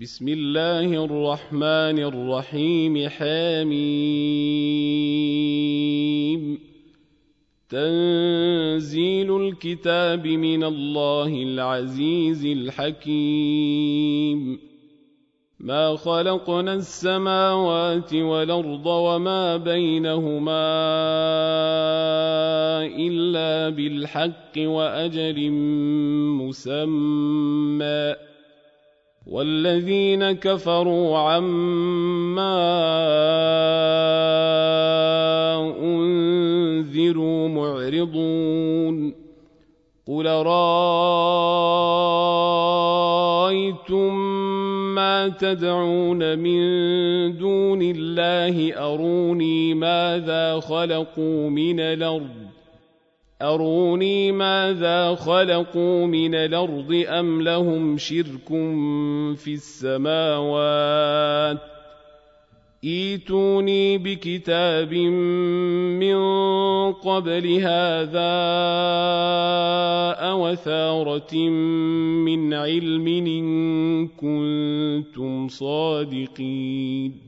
بسم الله الرحمن الرحيم حميم تنزيل الكتاب من الله العزيز الحكيم. ما خلقنا السماوات والأرض وما بينهما إلا بالحق واجل مسمى. والذين كفروا عما أنذروا معرضون. قل رأيتم ما تدعون من دون الله أروني ماذا خلقوا من الأرض؟ أروني ماذا خلقوا من الأرض أم لهم شرك في السماوات إيتوني بكتاب من قبل هذا أوثارة من علم إن كنتم صادقين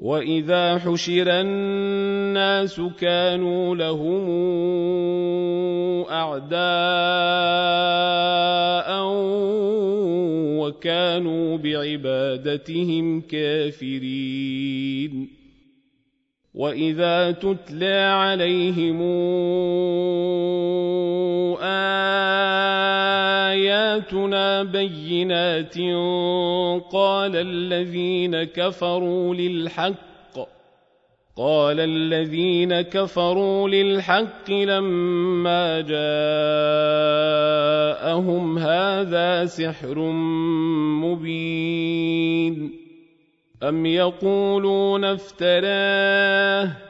واذا حشر الناس كانوا لهم اعداء وكانوا بعبادتهم كافرين واذا تتلى عليهم اياتنا بينات. قال الذين كفروا للحق قال الذين كفروا للحق لما جاءهم هذا سحر مبين. أم يقولون افتراه؟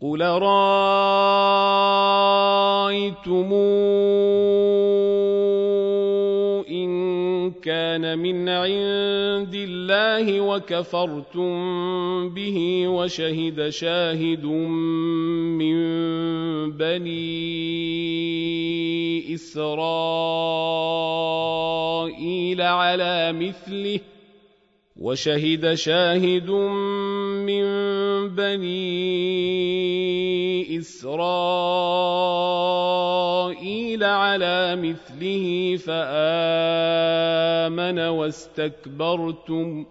قل رايتم ان كان من عند الله وكفرتم به وشهد شاهد من بني إسرائيل على مثله وشهد شاهد من بني إسرائيل على مثله فآمن واستكبرتم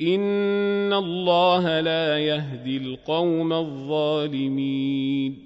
إن الله لا يهدي القوم الظالمين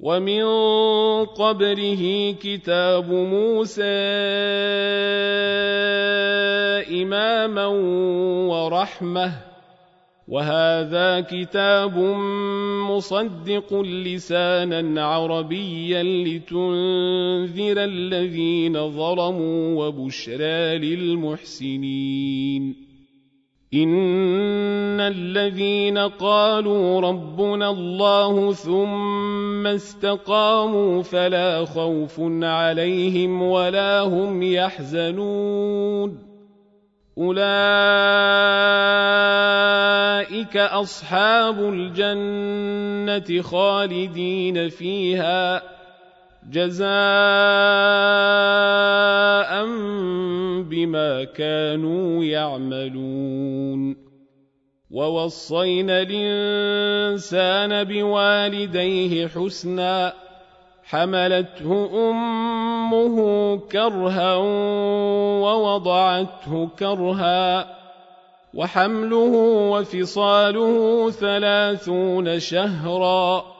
ومن قبله كتاب موسى إماما ورحمة وهذا كتاب مصدق لسانا عربيا لتنذر الذين ظلموا وبشرى للمحسنين. ان الذين قالوا ربنا الله ثم استقاموا فلا خوف عليهم ولا هم يحزنون اولئك اصحاب الجنه خالدين فيها جزاء بما كانوا يعملون. ووصينا الإنسان بوالديه حسنا حملته أمه كرها ووضعته كرها وحمله وفصاله ثلاثون شهرا.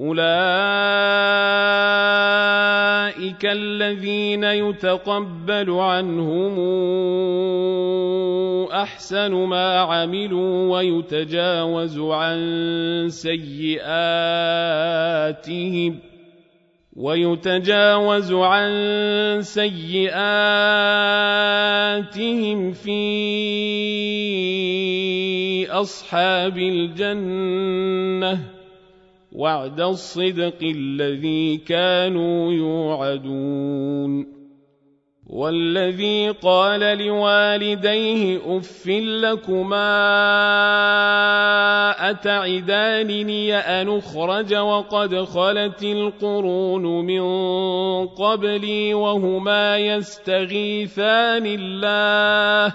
أولئك الذين يتقبل عنهم أحسن ما عملوا ويتجاوز عن سيئاتهم ويتجاوز عن سيئاتهم في أصحاب الجنة وعد الصدق الذي كانوا يوعدون. والذي قال لوالديه اف لكما أتعدانني أن أخرج وقد خلت القرون من قبلي وهما يستغيثان الله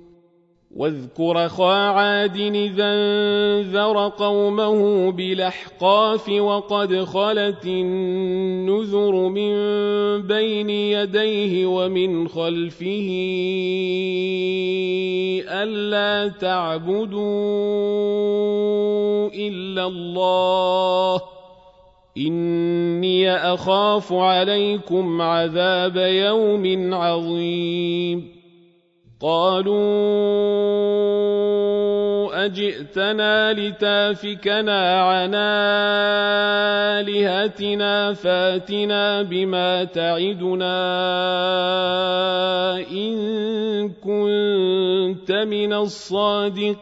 واذكر أخا عاد إذا انذر قومه بالأحقاف وقد خلت النذر من بين يديه ومن خلفه ألا تعبدوا إلا الله إني أخاف عليكم عذاب يوم عظيم قالوا أجئتنا لتافكنا عن آلهتنا فاتنا بما تعدنا إن كنت من الصادقين.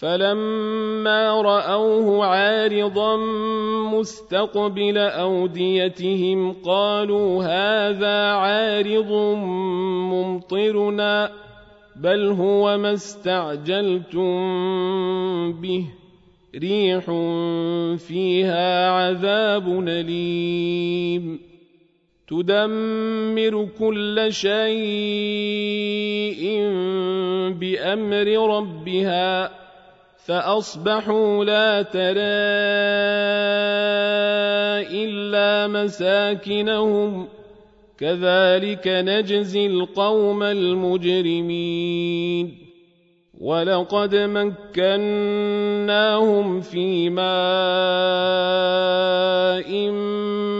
فلما رأوه عارضا مستقبل أوديتهم قالوا هذا عارض ممطرنا بل هو ما استعجلتم به ريح فيها عذاب أليم. تدمر كل شيء بأمر ربها فأصبحوا لا ترى إلا مساكنهم كذلك نجزي القوم المجرمين ولقد مكناهم في ماء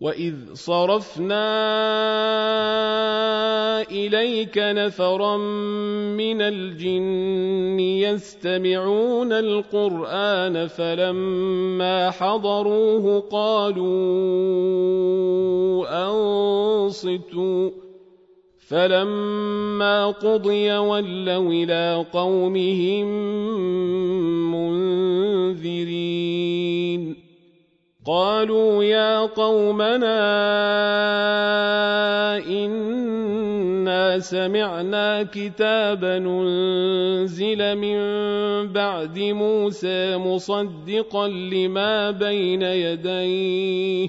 واذ صرفنا اليك نفرا من الجن يستمعون القران فلما حضروه قالوا انصتوا فلما قضي ولوا إلى قومهم منذرين قالوا يا قومنا انا سمعنا كتابا انزل من بعد موسى مصدقا لما بين يديه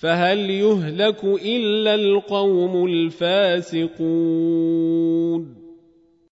فهل يهلك إلا القوم الفاسقون